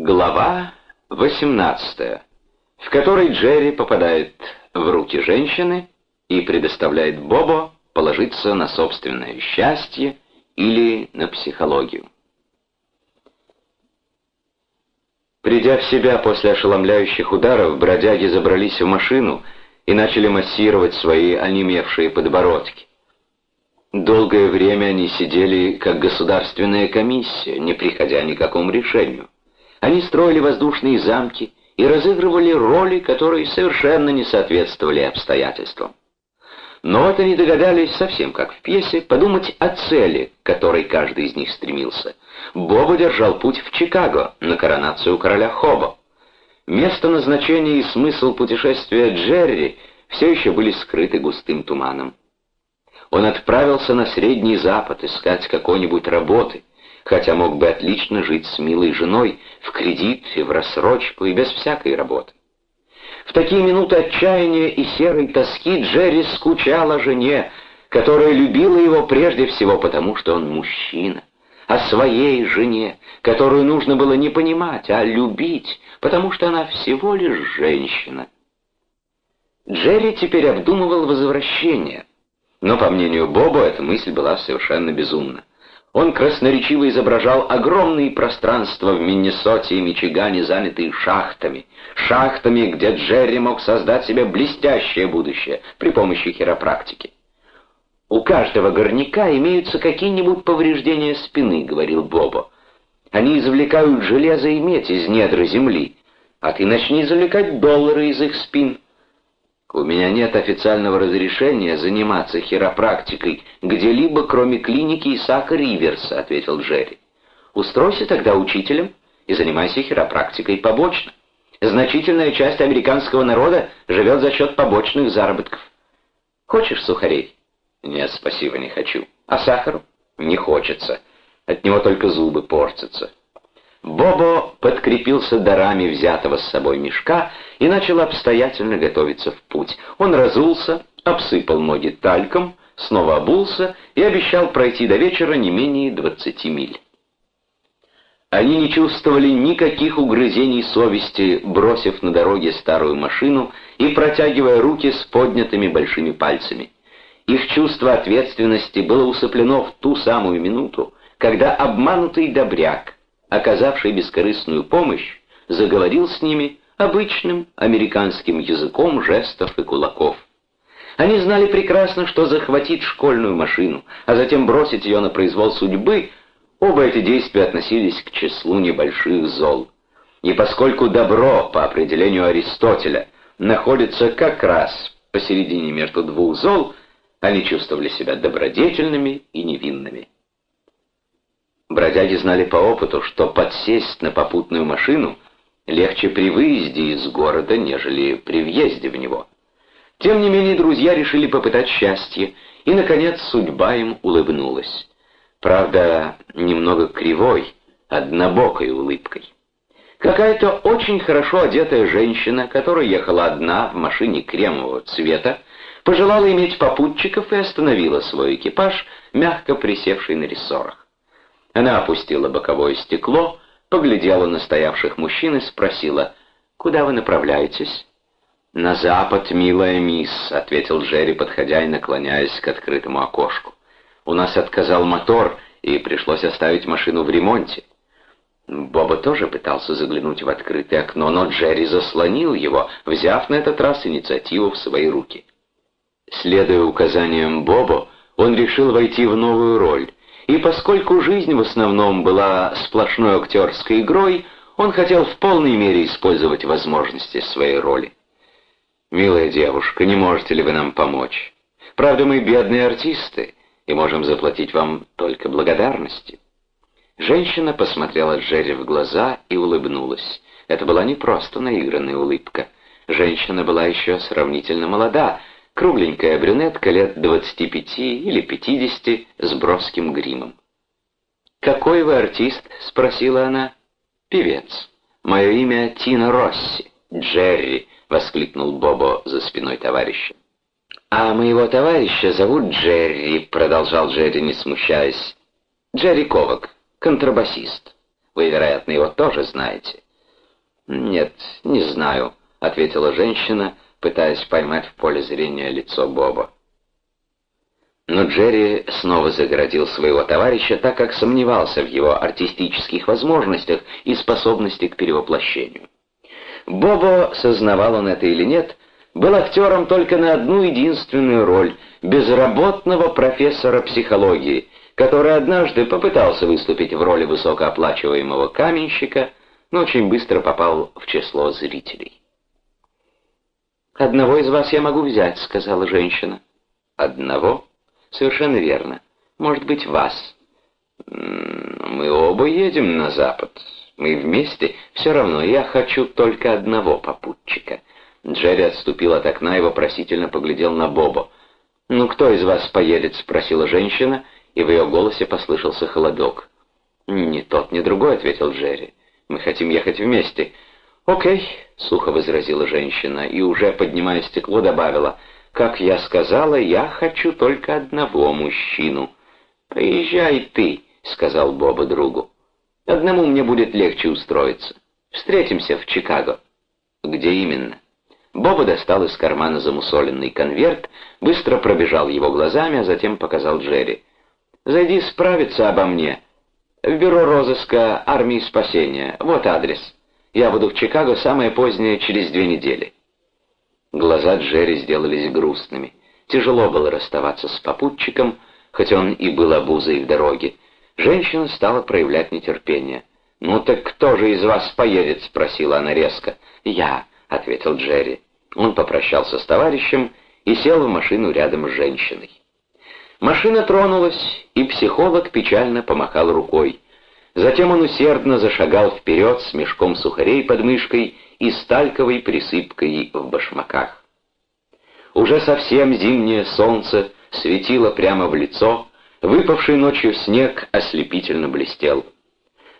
Глава 18, в которой Джерри попадает в руки женщины и предоставляет Бобо положиться на собственное счастье или на психологию. Придя в себя после ошеломляющих ударов, бродяги забрались в машину и начали массировать свои онемевшие подбородки. Долгое время они сидели как государственная комиссия, не приходя ни к какому решению. Они строили воздушные замки и разыгрывали роли, которые совершенно не соответствовали обстоятельствам. Но вот они догадались, совсем как в пьесе, подумать о цели, к которой каждый из них стремился. Боба держал путь в Чикаго на коронацию короля Хобо. Место назначения и смысл путешествия Джерри все еще были скрыты густым туманом. Он отправился на Средний Запад искать какой-нибудь работы, хотя мог бы отлично жить с милой женой в кредит и в рассрочку и без всякой работы. В такие минуты отчаяния и серой тоски Джерри скучал о жене, которая любила его прежде всего потому, что он мужчина, о своей жене, которую нужно было не понимать, а любить, потому что она всего лишь женщина. Джерри теперь обдумывал возвращение, но, по мнению Боба, эта мысль была совершенно безумна. Он красноречиво изображал огромные пространства в Миннесоте и Мичигане, занятые шахтами. Шахтами, где Джерри мог создать себе блестящее будущее при помощи хиропрактики. «У каждого горняка имеются какие-нибудь повреждения спины», — говорил Бобо. «Они извлекают железо и медь из недр земли, а ты начни извлекать доллары из их спин». «У меня нет официального разрешения заниматься хиропрактикой где-либо, кроме клиники Исаака Риверса», — ответил Джерри. «Устройся тогда учителем и занимайся хиропрактикой побочно. Значительная часть американского народа живет за счет побочных заработков. Хочешь сухарей?» «Нет, спасибо, не хочу. А сахару?» «Не хочется. От него только зубы портятся». Бобо подкрепился дарами взятого с собой мешка и начал обстоятельно готовиться в путь. Он разулся, обсыпал ноги тальком, снова обулся и обещал пройти до вечера не менее двадцати миль. Они не чувствовали никаких угрызений совести, бросив на дороге старую машину и протягивая руки с поднятыми большими пальцами. Их чувство ответственности было усыплено в ту самую минуту, когда обманутый добряк, оказавший бескорыстную помощь, заговорил с ними обычным американским языком жестов и кулаков. Они знали прекрасно, что захватить школьную машину, а затем бросить ее на произвол судьбы, оба эти действия относились к числу небольших зол. И поскольку добро, по определению Аристотеля, находится как раз посередине между двух зол, они чувствовали себя добродетельными и невинными. Бродяги знали по опыту, что подсесть на попутную машину легче при выезде из города, нежели при въезде в него. Тем не менее, друзья решили попытать счастье, и, наконец, судьба им улыбнулась. Правда, немного кривой, однобокой улыбкой. Какая-то очень хорошо одетая женщина, которая ехала одна в машине кремового цвета, пожелала иметь попутчиков и остановила свой экипаж, мягко присевший на рессорах. Она опустила боковое стекло, поглядела на стоявших мужчин и спросила, «Куда вы направляетесь?» «На запад, милая мисс», — ответил Джерри, подходя и наклоняясь к открытому окошку. «У нас отказал мотор, и пришлось оставить машину в ремонте». Боба тоже пытался заглянуть в открытое окно, но Джерри заслонил его, взяв на этот раз инициативу в свои руки. Следуя указаниям Бобо, он решил войти в новую роль и поскольку жизнь в основном была сплошной актерской игрой, он хотел в полной мере использовать возможности своей роли. «Милая девушка, не можете ли вы нам помочь? Правда, мы бедные артисты и можем заплатить вам только благодарности». Женщина посмотрела Джерри в глаза и улыбнулась. Это была не просто наигранная улыбка. Женщина была еще сравнительно молода, Кругленькая брюнетка лет 25 или 50 с броским гримом. «Какой вы артист?» — спросила она. «Певец. Мое имя Тина Росси. Джерри!» — воскликнул Бобо за спиной товарища. «А моего товарища зовут Джерри», — продолжал Джерри, не смущаясь. «Джерри Ковак, контрабасист. Вы, вероятно, его тоже знаете. «Нет, не знаю», — ответила женщина, пытаясь поймать в поле зрения лицо Боба. Но Джерри снова загородил своего товарища, так как сомневался в его артистических возможностях и способности к перевоплощению. Бобо, сознавал он это или нет, был актером только на одну единственную роль — безработного профессора психологии, который однажды попытался выступить в роли высокооплачиваемого каменщика, но очень быстро попал в число зрителей. «Одного из вас я могу взять», — сказала женщина. «Одного?» «Совершенно верно. Может быть, вас». «Мы оба едем на запад. Мы вместе. Все равно я хочу только одного попутчика». Джерри отступил от окна и вопросительно поглядел на Бобо. «Ну, кто из вас поедет?» — спросила женщина, и в ее голосе послышался холодок. «Ни тот, ни другой», — ответил Джерри. «Мы хотим ехать вместе». «Окей», — сухо возразила женщина, и уже, поднимая стекло, добавила, «Как я сказала, я хочу только одного мужчину». «Поезжай ты», — сказал Боба другу. «Одному мне будет легче устроиться. Встретимся в Чикаго». «Где именно?» Боба достал из кармана замусоленный конверт, быстро пробежал его глазами, а затем показал Джерри. «Зайди справиться обо мне. В бюро розыска армии спасения. Вот адрес. Я буду в Чикаго самое позднее, через две недели». Глаза Джерри сделались грустными. Тяжело было расставаться с попутчиком, хоть он и был обузой в дороге. Женщина стала проявлять нетерпение. «Ну так кто же из вас поедет?» — спросила она резко. «Я», — ответил Джерри. Он попрощался с товарищем и сел в машину рядом с женщиной. Машина тронулась, и психолог печально помахал рукой. Затем он усердно зашагал вперед с мешком сухарей под мышкой и стальковой присыпкой в башмаках. Уже совсем зимнее солнце светило прямо в лицо, выпавший ночью снег ослепительно блестел.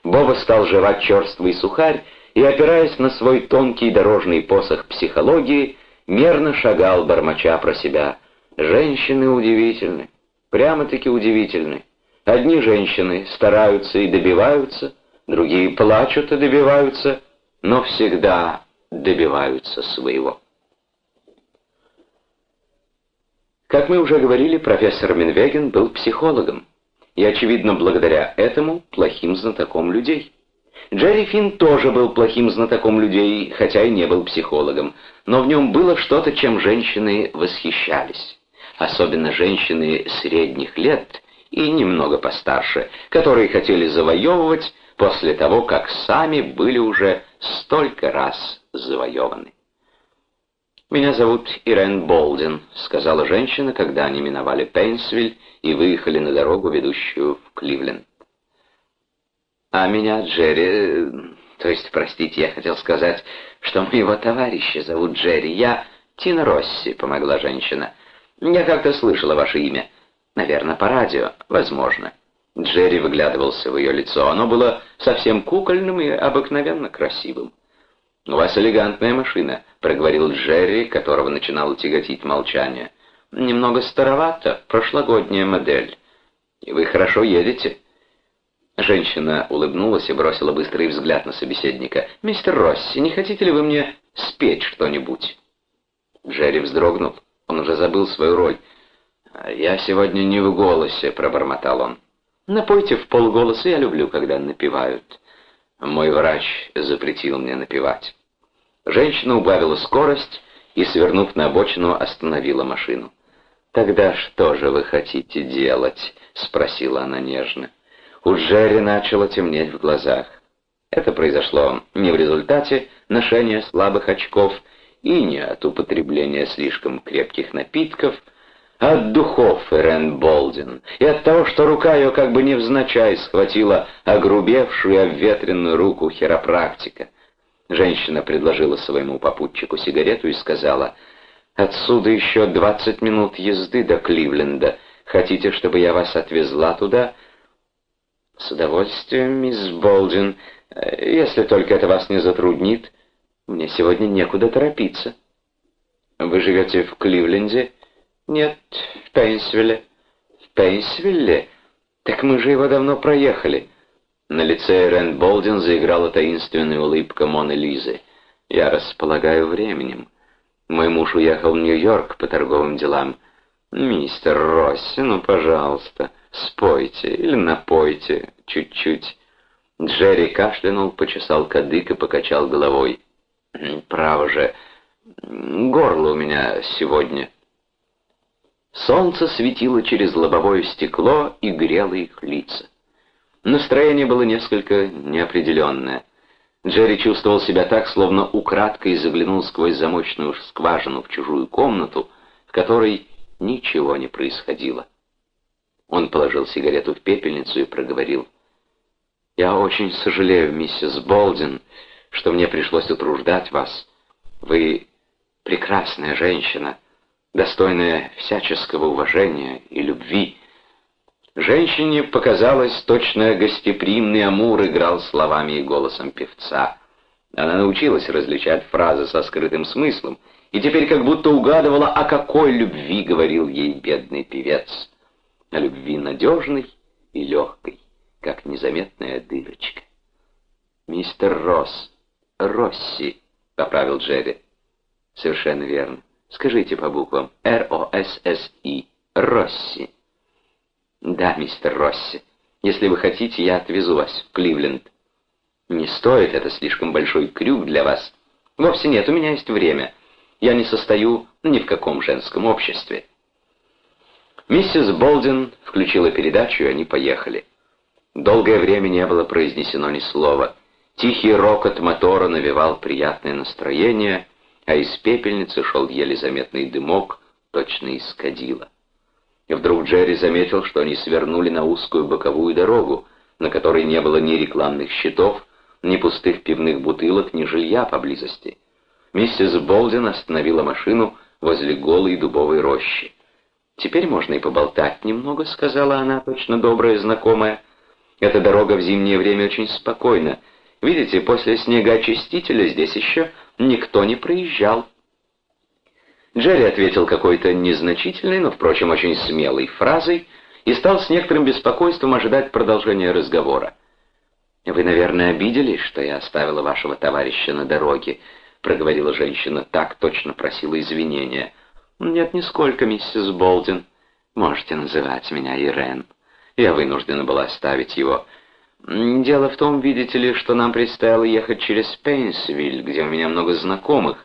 Боба стал жевать черствый сухарь и, опираясь на свой тонкий дорожный посох психологии, мерно шагал, бормоча про себя. Женщины удивительны, прямо-таки удивительны. Одни женщины стараются и добиваются, другие плачут и добиваются, но всегда добиваются своего. Как мы уже говорили, профессор Минвеген был психологом, и, очевидно, благодаря этому плохим знатоком людей. Джерри Финн тоже был плохим знатоком людей, хотя и не был психологом, но в нем было что-то, чем женщины восхищались. Особенно женщины средних лет и немного постарше, которые хотели завоевывать после того, как сами были уже столько раз завоеваны. «Меня зовут Ирен Болдин», — сказала женщина, когда они миновали Пейнсвиль и выехали на дорогу, ведущую в Кливленд. А меня Джерри... То есть, простите, я хотел сказать, что моего товарища зовут Джерри. Я... Тина Росси, помогла женщина. Я как-то слышала ваше имя. Наверное, по радио, возможно. Джерри выглядывался в ее лицо. Оно было совсем кукольным и обыкновенно красивым. «У вас элегантная машина», — проговорил Джерри, которого начинало тяготить молчание. «Немного старовато, прошлогодняя модель. И вы хорошо едете». Женщина улыбнулась и бросила быстрый взгляд на собеседника. «Мистер Росси, не хотите ли вы мне спеть что-нибудь?» Джерри вздрогнул. Он уже забыл свою роль. «Я сегодня не в голосе», — пробормотал он. «Напойте в полголоса, я люблю, когда напевают». Мой врач запретил мне напевать. Женщина убавила скорость и, свернув на обочину, остановила машину. «Тогда что же вы хотите делать?» — спросила она нежно. У Джерри начало темнеть в глазах. Это произошло не в результате ношения слабых очков и не от употребления слишком крепких напитков, от духов Эрен Болдин, и от того, что рука ее как бы невзначай схватила огрубевшую и обветренную руку хиропрактика. Женщина предложила своему попутчику сигарету и сказала, «Отсюда еще двадцать минут езды до Кливленда. Хотите, чтобы я вас отвезла туда?» «С удовольствием, мисс Болдин, если только это вас не затруднит. Мне сегодня некуда торопиться». «Вы живете в Кливленде?» «Нет, в Пейнсвилле». «В Пейнсвилле? Так мы же его давно проехали». На лице Рен Болдин заиграла таинственная улыбка Моны Лизы. «Я располагаю временем. Мой муж уехал в Нью-Йорк по торговым делам. Мистер Росси, ну, пожалуйста, спойте или напойте чуть-чуть». Джерри кашлянул, почесал кадык и покачал головой. «Право же, горло у меня сегодня». Солнце светило через лобовое стекло и грело их лица. Настроение было несколько неопределенное. Джерри чувствовал себя так, словно украдкой заглянул сквозь замочную скважину в чужую комнату, в которой ничего не происходило. Он положил сигарету в пепельницу и проговорил. «Я очень сожалею, миссис Болдин, что мне пришлось утруждать вас. Вы прекрасная женщина, достойная всяческого уважения и любви». Женщине показалось, точно гостеприимный Амур играл словами и голосом певца. Она научилась различать фразы со скрытым смыслом, и теперь как будто угадывала, о какой любви говорил ей бедный певец. О любви надежной и легкой, как незаметная дырочка. «Мистер Росс, Росси», — поправил Джерри. «Совершенно верно. Скажите по буквам. Р-О-С-С-И. Росси». «Да, мистер Росси. Если вы хотите, я отвезу вас в Кливленд». «Не стоит, это слишком большой крюк для вас». «Вовсе нет, у меня есть время. Я не состою ни в каком женском обществе». Миссис Болдин включила передачу, и они поехали. Долгое время не было произнесено ни слова. Тихий рокот мотора навевал приятное настроение, а из пепельницы шел еле заметный дымок, точно из кадила. И вдруг Джерри заметил, что они свернули на узкую боковую дорогу, на которой не было ни рекламных щитов, ни пустых пивных бутылок, ни жилья поблизости. Миссис Болдин остановила машину возле голой дубовой рощи. «Теперь можно и поболтать немного», — сказала она, точно добрая знакомая. «Эта дорога в зимнее время очень спокойна. Видите, после снегоочистителя здесь еще никто не проезжал». Джерри ответил какой-то незначительной, но, впрочем, очень смелой фразой и стал с некоторым беспокойством ожидать продолжения разговора. «Вы, наверное, обиделись, что я оставила вашего товарища на дороге», — проговорила женщина, так точно просила извинения. «Нет, нисколько, миссис Болдин. Можете называть меня Ирен. Я вынуждена была оставить его. Дело в том, видите ли, что нам предстояло ехать через Пейнсвиль, где у меня много знакомых,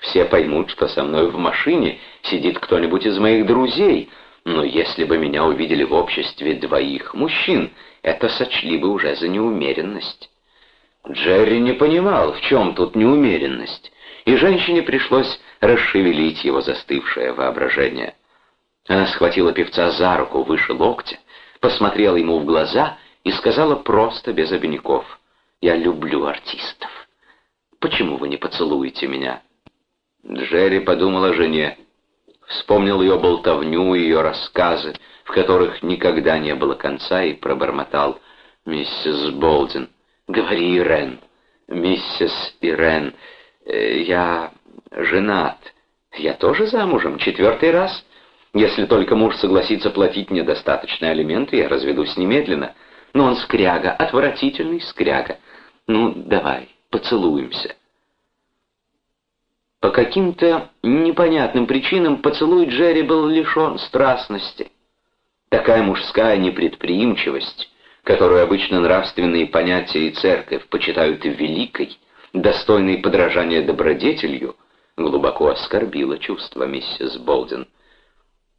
все поймут, что со мной в машине сидит кто-нибудь из моих друзей, но если бы меня увидели в обществе двоих мужчин, это сочли бы уже за неумеренность. Джерри не понимал, в чем тут неумеренность, и женщине пришлось расшевелить его застывшее воображение. Она схватила певца за руку выше локтя, посмотрела ему в глаза и сказала просто без обиняков, «Я люблю артистов. Почему вы не поцелуете меня?» Джерри подумал о жене, вспомнил ее болтовню и ее рассказы, в которых никогда не было конца, и пробормотал «Миссис Болдин, говори, Ирен, миссис Ирен, э, я женат, я тоже замужем, четвертый раз. Если только муж согласится платить мне достаточные алименты, я разведусь немедленно. Но он скряга, отвратительный скряга. Ну, давай, поцелуемся». По каким-то непонятным причинам поцелуй Джерри был лишен страстности. Такая мужская непредприимчивость, которую обычно нравственные понятия и церковь почитают великой, достойной подражания добродетелью, глубоко оскорбила чувство миссис Болден.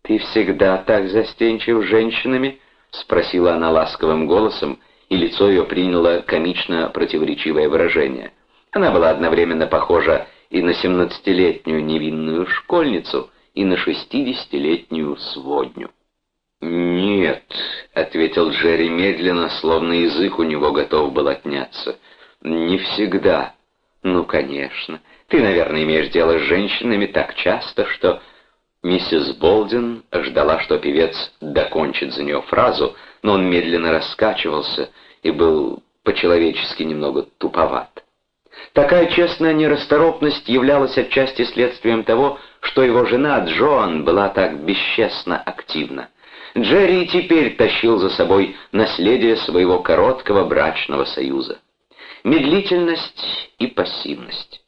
«Ты всегда так застенчив женщинами?» — спросила она ласковым голосом, и лицо ее приняло комично противоречивое выражение. Она была одновременно похожа и на семнадцатилетнюю невинную школьницу, и на шестидесятилетнюю сводню. «Нет», — ответил Джерри медленно, словно язык у него готов был отняться. «Не всегда». «Ну, конечно. Ты, наверное, имеешь дело с женщинами так часто, что...» Миссис Болдин ждала, что певец докончит за нее фразу, но он медленно раскачивался и был по-человечески немного туповат. Такая честная нерасторопность являлась отчасти следствием того, что его жена Джоан была так бесчестно активна. Джерри теперь тащил за собой наследие своего короткого брачного союза. Медлительность и пассивность.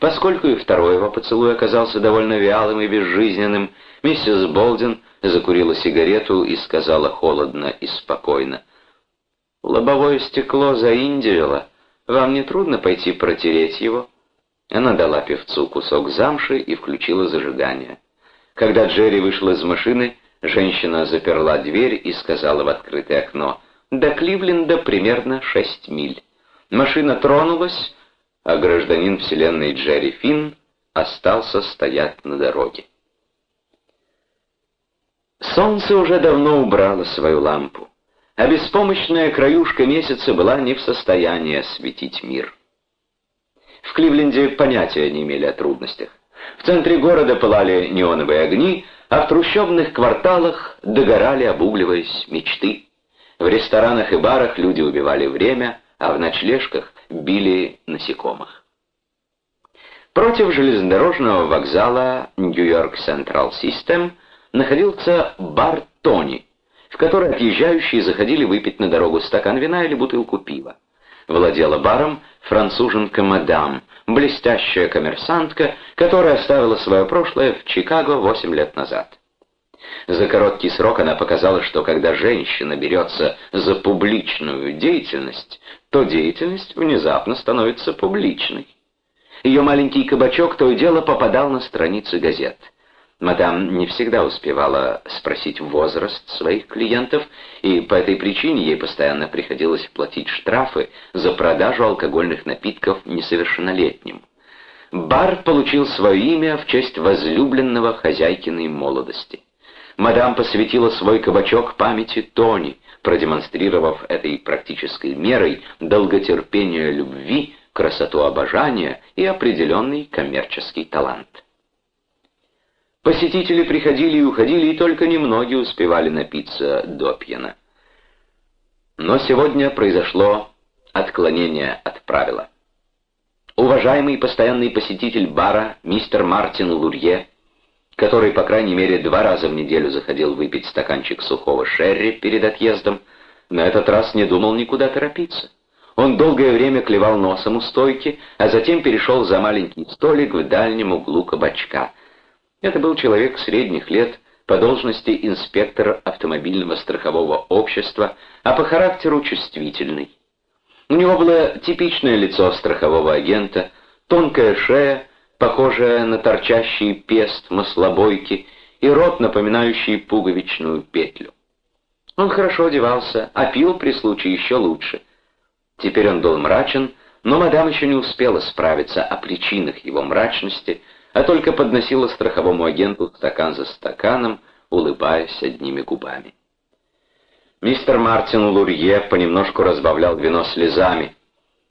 Поскольку и второй его поцелуй оказался довольно вялым и безжизненным, миссис Болдин закурила сигарету и сказала холодно и спокойно. «Лобовое стекло заиндивило. Вам не трудно пойти протереть его?» Она дала певцу кусок замши и включила зажигание. Когда Джерри вышел из машины, женщина заперла дверь и сказала в открытое окно, «До Кливленда примерно шесть миль». Машина тронулась, а гражданин вселенной Джерри Финн остался стоять на дороге. Солнце уже давно убрало свою лампу, а беспомощная краюшка месяца была не в состоянии осветить мир. В Кливленде понятия не имели о трудностях. В центре города пылали неоновые огни, а в трущобных кварталах догорали, обугливаясь, мечты. В ресторанах и барах люди убивали время, а в ночлежках били насекомых. Против железнодорожного вокзала Нью-Йорк Централ Систем находился бар Тони, в который отъезжающие заходили выпить на дорогу стакан вина или бутылку пива. Владела баром француженка мадам, блестящая коммерсантка, которая оставила свое прошлое в Чикаго 8 лет назад. За короткий срок она показала, что когда женщина берется за публичную деятельность, то деятельность внезапно становится публичной. Ее маленький кабачок то и дело попадал на страницы газет. Мадам не всегда успевала спросить возраст своих клиентов, и по этой причине ей постоянно приходилось платить штрафы за продажу алкогольных напитков несовершеннолетним. Бар получил свое имя в честь возлюбленного хозяйкиной молодости. Мадам посвятила свой кабачок памяти Тони, продемонстрировав этой практической мерой долготерпение любви, красоту обожания и определенный коммерческий талант. Посетители приходили и уходили, и только немногие успевали напиться до пьяна. Но сегодня произошло отклонение от правила. Уважаемый постоянный посетитель бара мистер Мартин Лурье, который, по крайней мере, два раза в неделю заходил выпить стаканчик сухого шерри перед отъездом, на этот раз не думал никуда торопиться. Он долгое время клевал носом у стойки, а затем перешел за маленький столик в дальнем углу кабачка — это был человек средних лет, по должности инспектора автомобильного страхового общества, а по характеру чувствительный. У него было типичное лицо страхового агента, тонкая шея, похожая на торчащий пест маслобойки, и рот, напоминающий пуговичную петлю. Он хорошо одевался, а пил при случае еще лучше. Теперь он был мрачен, но мадам еще не успела справиться о причинах его мрачности — а только подносила страховому агенту стакан за стаканом, улыбаясь одними губами. Мистер Мартин Лурье понемножку разбавлял вино слезами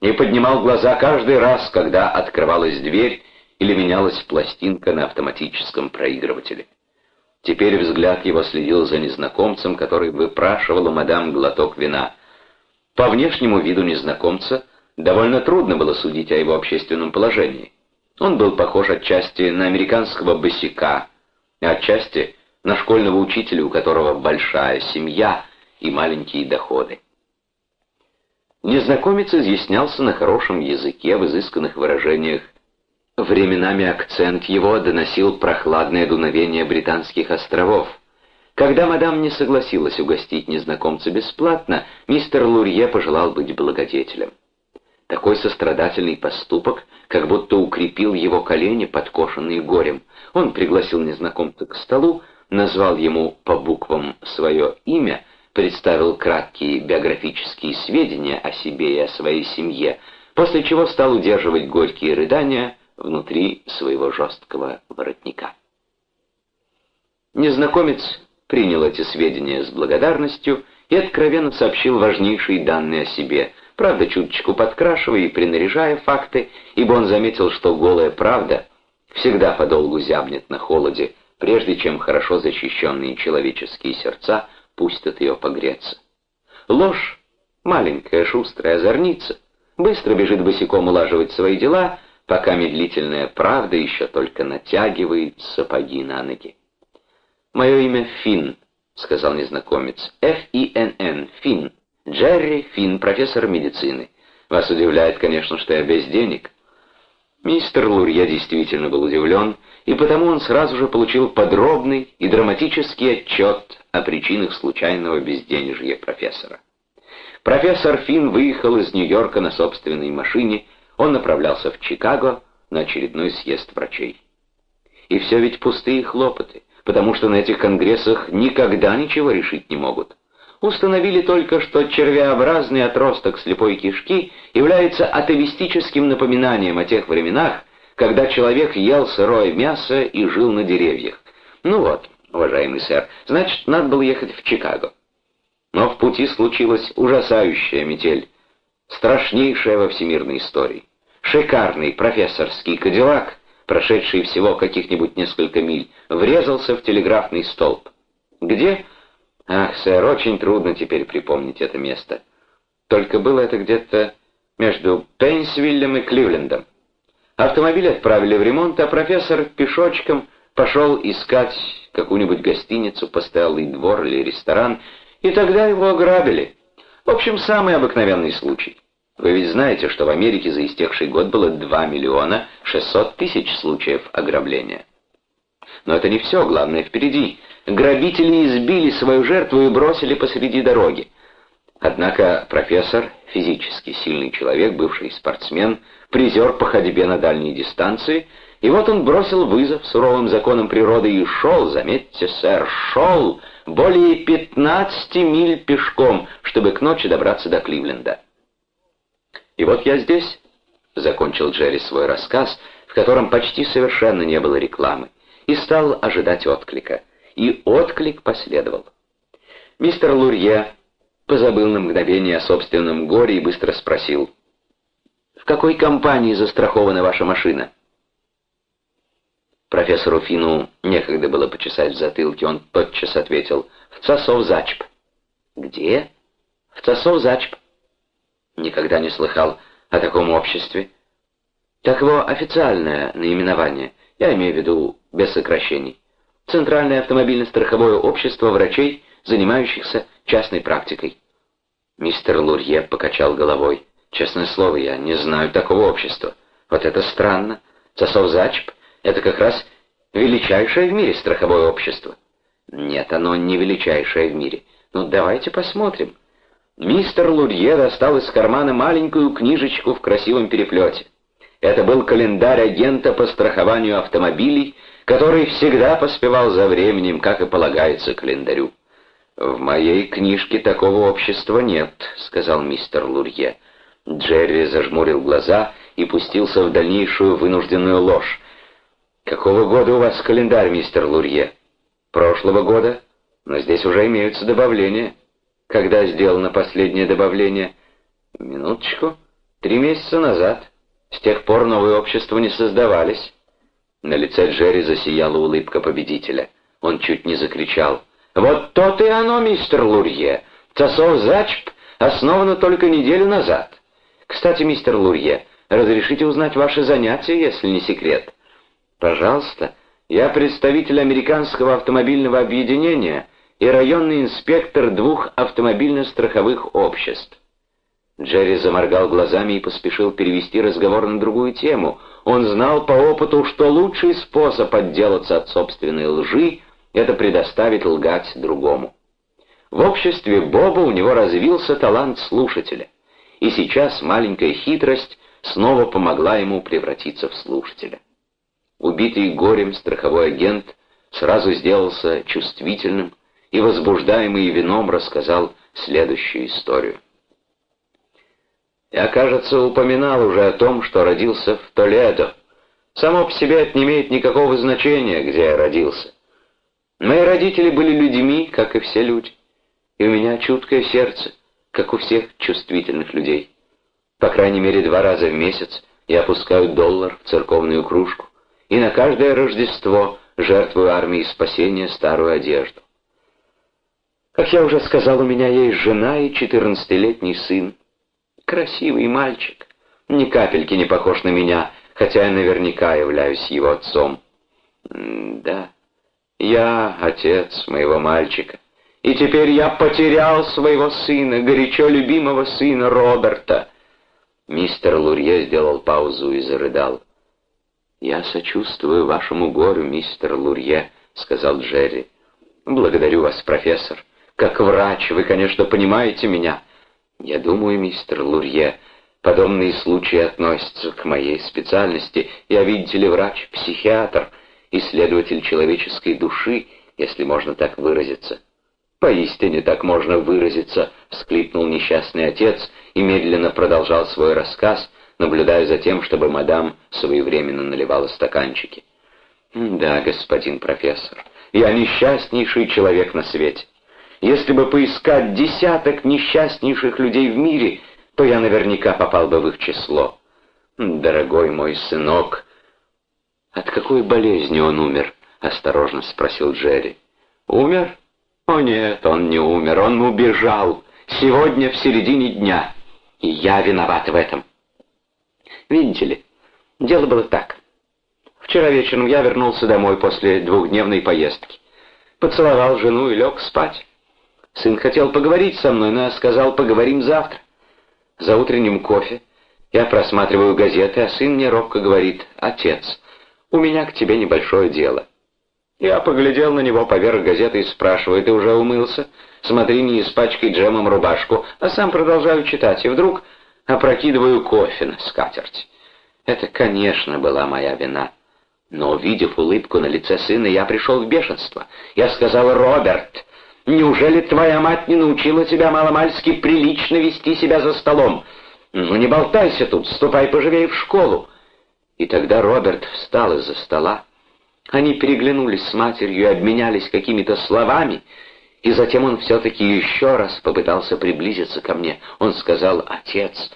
и поднимал глаза каждый раз, когда открывалась дверь или менялась пластинка на автоматическом проигрывателе. Теперь взгляд его следил за незнакомцем, который выпрашивал у мадам глоток вина. По внешнему виду незнакомца довольно трудно было судить о его общественном положении. Он был похож отчасти на американского босика, отчасти на школьного учителя, у которого большая семья и маленькие доходы. Незнакомец изъяснялся на хорошем языке, в изысканных выражениях. Временами акцент его доносил прохладное дуновение британских островов. Когда мадам не согласилась угостить незнакомца бесплатно, мистер Лурье пожелал быть благодетелем. Такой сострадательный поступок как будто укрепил его колени, подкошенные горем. Он пригласил незнакомца к столу, назвал ему по буквам свое имя, представил краткие биографические сведения о себе и о своей семье, после чего стал удерживать горькие рыдания внутри своего жесткого воротника. Незнакомец принял эти сведения с благодарностью и откровенно сообщил важнейшие данные о себе — правда, чуточку подкрашивая и принаряжая факты, ибо он заметил, что голая правда всегда подолгу зябнет на холоде, прежде чем хорошо защищенные человеческие сердца пустят ее погреться. Ложь, маленькая шустрая озорница, быстро бежит босиком улаживать свои дела, пока медлительная правда еще только натягивает сапоги на ноги. «Мое имя Финн», — сказал незнакомец. Ф-И-Н-Н, Финн. Джерри Финн, профессор медицины. Вас удивляет, конечно, что я без денег. Мистер Лурье действительно был удивлен, и потому он сразу же получил подробный и драматический отчет о причинах случайного безденежья профессора. Профессор Финн выехал из Нью-Йорка на собственной машине, он направлялся в Чикаго на очередной съезд врачей. И все ведь пустые хлопоты, потому что на этих конгрессах никогда ничего решить не могут. Установили только, что червеобразный отросток слепой кишки является атовистическим напоминанием о тех временах, когда человек ел сырое мясо и жил на деревьях. Ну вот, уважаемый сэр, значит, надо было ехать в Чикаго. Но в пути случилась ужасающая метель, страшнейшая во всемирной истории. Шикарный профессорский кадиллак, прошедший всего каких-нибудь несколько миль, врезался в телеграфный столб. Где? Ах, сэр, очень трудно теперь припомнить это место. Только было это где-то между Пейнсвиллем и Кливлендом. Автомобиль отправили в ремонт, а профессор пешочком пошел искать какую-нибудь гостиницу, постоялый двор или ресторан, и тогда его ограбили. В общем, самый обыкновенный случай. Вы ведь знаете, что в Америке за истекший год было 2 миллиона 600 тысяч случаев ограбления. Но это не все, главное впереди. Грабители избили свою жертву и бросили посреди дороги. Однако профессор, физически сильный человек, бывший спортсмен, призер по ходьбе на дальние дистанции, и вот он бросил вызов суровым законам природы и шел, заметьте, сэр, шел более 15 миль пешком, чтобы к ночи добраться до Кливленда. И вот я здесь, — закончил Джерри свой рассказ, в котором почти совершенно не было рекламы, и стал ожидать отклика. И отклик последовал. Мистер Лурье позабыл на мгновение о собственном горе и быстро спросил, «В какой компании застрахована ваша машина?» Профессору Фину некогда было почесать в затылке, он тотчас ответил, «В Цасов-Зачп». «Где?» «В Цасов-Зачп». Никогда не слыхал о таком обществе. Таково официальное наименование, я имею в виду без сокращений. Центральное автомобильно-страховое общество врачей, занимающихся частной практикой. Мистер Лурье покачал головой. Честное слово, я не знаю такого общества. Вот это странно. Сосов Зачп — это как раз величайшее в мире страховое общество. Нет, оно не величайшее в мире. Ну, давайте посмотрим. Мистер Лурье достал из кармана маленькую книжечку в красивом переплете. Это был календарь агента по страхованию автомобилей, который всегда поспевал за временем, как и полагается календарю. «В моей книжке такого общества нет», — сказал мистер Лурье. Джерри зажмурил глаза и пустился в дальнейшую вынужденную ложь. «Какого года у вас календарь, мистер Лурье?» «Прошлого года, но здесь уже имеются добавления». Когда сделано последнее добавление? Минуточку. Три месяца назад. С тех пор новые общества не создавались. На лице Джерри засияла улыбка победителя. Он чуть не закричал. «Вот то-то и оно, мистер Лурье! Цасов Зачп основано только неделю назад. Кстати, мистер Лурье, разрешите узнать ваши занятия, если не секрет?» «Пожалуйста. Я представитель Американского автомобильного объединения» и районный инспектор двух автомобильно-страховых обществ. Джерри заморгал глазами и поспешил перевести разговор на другую тему. Он знал по опыту, что лучший способ отделаться от собственной лжи — это предоставить лгать другому. В обществе Боба у него развился талант слушателя, и сейчас маленькая хитрость снова помогла ему превратиться в слушателя. Убитый горем страховой агент сразу сделался чувствительным, и, возбуждаемый вином, рассказал следующую историю. Я, кажется, упоминал уже о том, что родился в Толедо. Само по себе это не имеет никакого значения, где я родился. Мои родители были людьми, как и все люди, и у меня чуткое сердце, как у всех чувствительных людей. По крайней мере, два раза в месяц я опускаю доллар в церковную кружку, и на каждое Рождество жертвую армии спасения старую одежду. Как я уже сказал, у меня есть жена и четырнадцатилетний сын. Красивый мальчик. Ни капельки не похож на меня, хотя я наверняка являюсь его отцом. М да, я отец моего мальчика. И теперь я потерял своего сына, горячо любимого сына Роберта. Мистер Лурье сделал паузу и зарыдал. «Я сочувствую вашему горю, мистер Лурье», — сказал Джерри. «Благодарю вас, профессор. Как врач вы, конечно, понимаете меня. Я думаю, мистер Лурье, подобные случаи относятся к моей специальности. Я, видите ли, врач-психиатр, исследователь человеческой души, если можно так выразиться». «Поистине так можно выразиться», — всклипнул несчастный отец и медленно продолжал свой рассказ, наблюдая за тем, чтобы мадам своевременно наливала стаканчики. «Да, господин профессор, я несчастнейший человек на свете. Если бы поискать десяток несчастнейших людей в мире, то я наверняка попал бы в их число. Дорогой мой сынок...» «От какой болезни он умер?» — осторожно спросил Джерри. «Умер?» «О нет, он не умер, он убежал. Сегодня в середине дня. И я виноват в этом». Видите ли, дело было так. Вчера вечером я вернулся домой после двухдневной поездки. Поцеловал жену и лег спать. Сын хотел поговорить со мной, но я сказал, поговорим завтра. За утренним кофе я просматриваю газеты, а сын мне робко говорит, «Отец, у меня к тебе небольшое дело». Я поглядел на него поверх газеты и спрашиваю, «Ты уже умылся? Смотри, не испачкай джемом рубашку». А сам продолжаю читать, и вдруг опрокидываю кофе на скатерть. Это, конечно, была моя вина. Но, увидев улыбку на лице сына, я пришел в бешенство. Я сказал, «Роберт, неужели твоя мать не научила тебя маломальски прилично вести себя за столом? Ну не болтайся тут, ступай поживее в школу». И тогда Роберт встал из-за стола. Они переглянулись с матерью и обменялись какими-то словами, и затем он все-таки еще раз попытался приблизиться ко мне. Он сказал, «Отец,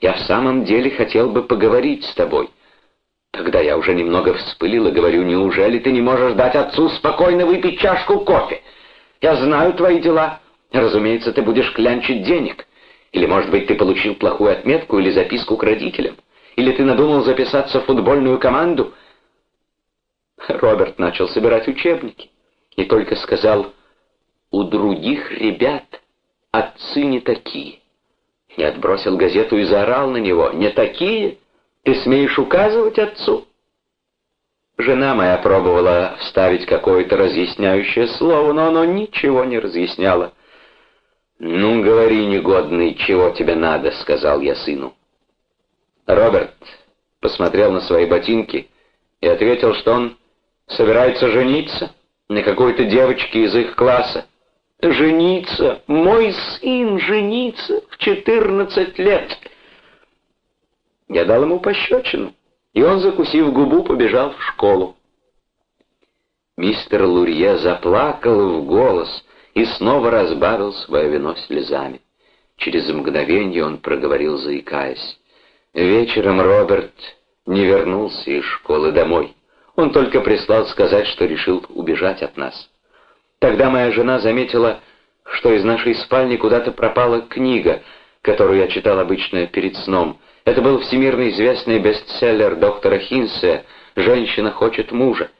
я в самом деле хотел бы поговорить с тобой». Тогда я уже немного вспылил и говорю, «Неужели ты не можешь дать отцу спокойно выпить чашку кофе? Я знаю твои дела. Разумеется, ты будешь клянчить денег. Или, может быть, ты получил плохую отметку или записку к родителям? Или ты надумал записаться в футбольную команду?» Роберт начал собирать учебники и только сказал, у других ребят отцы не такие. Не отбросил газету и заорал на него. «Не такие? Ты смеешь указывать отцу?» Жена моя пробовала вставить какое-то разъясняющее слово, но оно ничего не разъясняло. «Ну, говори, негодный, чего тебе надо», — сказал я сыну. Роберт посмотрел на свои ботинки и ответил, что он собирается жениться на какой-то девочке из их класса. Жениться, мой сын жениться в четырнадцать лет. Я дал ему пощечину, и он, закусив губу, побежал в школу. Мистер Лурье заплакал в голос и снова разбавил свое вино слезами. Через мгновение он проговорил, заикаясь. Вечером Роберт не вернулся из школы домой. Он только прислал сказать, что решил убежать от нас. Тогда моя жена заметила, что из нашей спальни куда-то пропала книга, которую я читал обычно перед сном. Это был всемирно известный бестселлер доктора Хинсе «Женщина хочет мужа».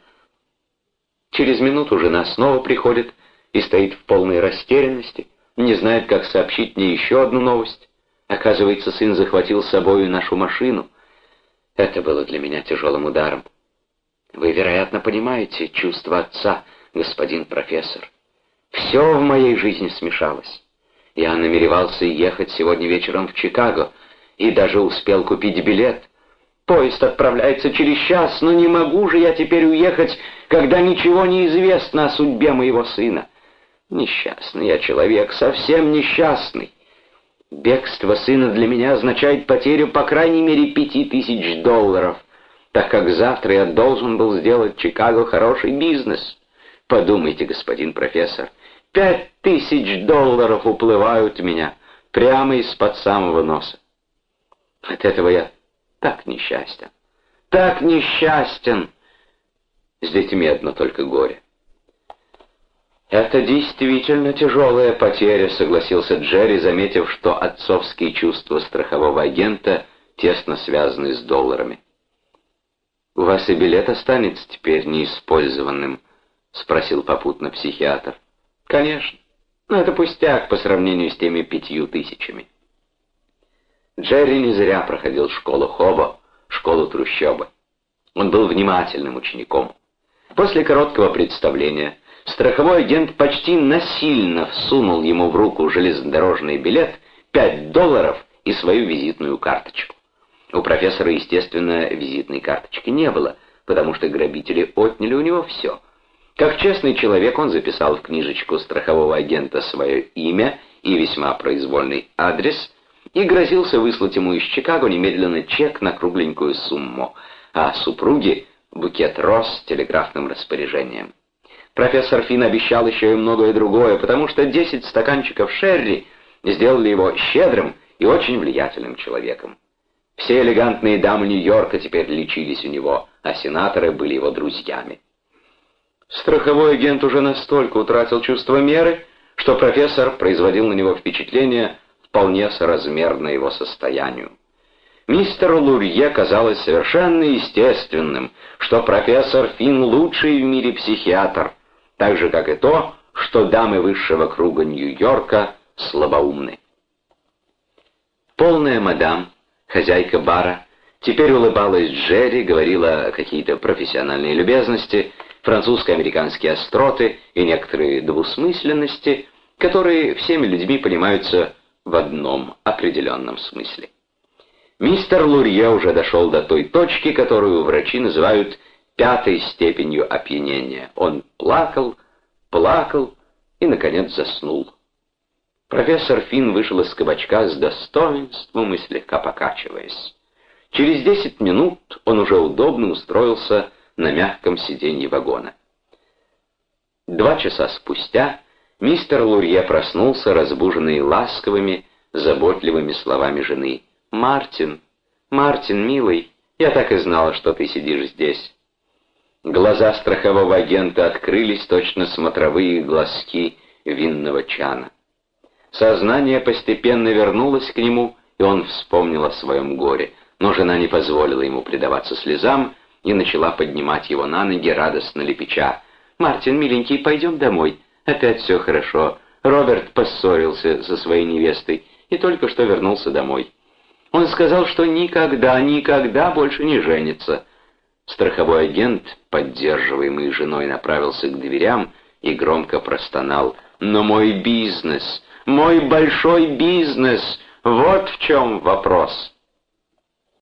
Через минуту жена снова приходит и стоит в полной растерянности, не знает, как сообщить мне еще одну новость. Оказывается, сын захватил с собой нашу машину. Это было для меня тяжелым ударом. Вы, вероятно, понимаете чувство отца — господин профессор. Все в моей жизни смешалось. Я намеревался ехать сегодня вечером в Чикаго и даже успел купить билет. Поезд отправляется через час, но не могу же я теперь уехать, когда ничего не известно о судьбе моего сына. Несчастный я человек, совсем несчастный. Бегство сына для меня означает потерю по крайней мере пяти тысяч долларов, так как завтра я должен был сделать Чикаго хороший бизнес. Подумайте, господин профессор, пять тысяч долларов уплывают у меня прямо из-под самого носа. От этого я так несчастен, так несчастен. С детьми одно только горе. «Это действительно тяжелая потеря», — согласился Джерри, заметив, что отцовские чувства страхового агента тесно связаны с долларами. «У вас и билет останется теперь неиспользованным», — спросил попутно психиатр. «Конечно. Но это пустяк по сравнению с теми пятью тысячами. Джерри не зря проходил школу Хобо, школу трущобы. Он был внимательным учеником. После короткого представления страховой агент почти насильно всунул ему в руку железнодорожный билет 5 долларов и свою визитную карточку. У профессора, естественно, визитной карточки не было, потому что грабители отняли у него все. Как честный человек он записал в книжечку страхового агента свое имя и весьма произвольный адрес и грозился выслать ему из Чикаго немедленно чек на кругленькую сумму, а супруге букет роз с телеграфным распоряжением. Профессор Финн обещал еще и многое другое, потому что 10 стаканчиков Шерри сделали его щедрым и очень влиятельным человеком. Все элегантные дамы Нью-Йорка теперь лечились у него, а сенаторы были его друзьями. Страховой агент уже настолько утратил чувство меры, что профессор производил на него впечатление вполне соразмерно его состоянию. Мистеру Лурье казалось совершенно естественным, что профессор Финн лучший в мире психиатр, так же, как и то, что дамы высшего круга Нью-Йорка слабоумны. Полная мадам, хозяйка бара, теперь улыбалась Джерри, говорила какие-то профессиональные любезности, французско-американские остроты и некоторые двусмысленности, которые всеми людьми понимаются в одном определенном смысле. Мистер Лурье уже дошел до той точки, которую врачи называют пятой степенью опьянения. Он плакал, плакал и, наконец, заснул. Профессор Финн вышел из кабачка с достоинством и слегка покачиваясь. Через десять минут он уже удобно устроился на мягком сиденье вагона. Два часа спустя мистер Лурье проснулся, разбуженный ласковыми, заботливыми словами жены — «Мартин, Мартин, милый, я так и знала, что ты сидишь здесь». Глаза страхового агента открылись, точно смотровые глазки винного чана. Сознание постепенно вернулось к нему, и он вспомнил о своем горе, но жена не позволила ему предаваться слезам и начала поднимать его на ноги, радостно лепеча. «Мартин, миленький, пойдем домой. Опять все хорошо. Роберт поссорился со своей невестой и только что вернулся домой. Он сказал, что никогда, никогда больше не женится. Страховой агент, поддерживаемый женой, направился к дверям и громко простонал. «Но мой бизнес, мой большой бизнес, вот в чем вопрос!»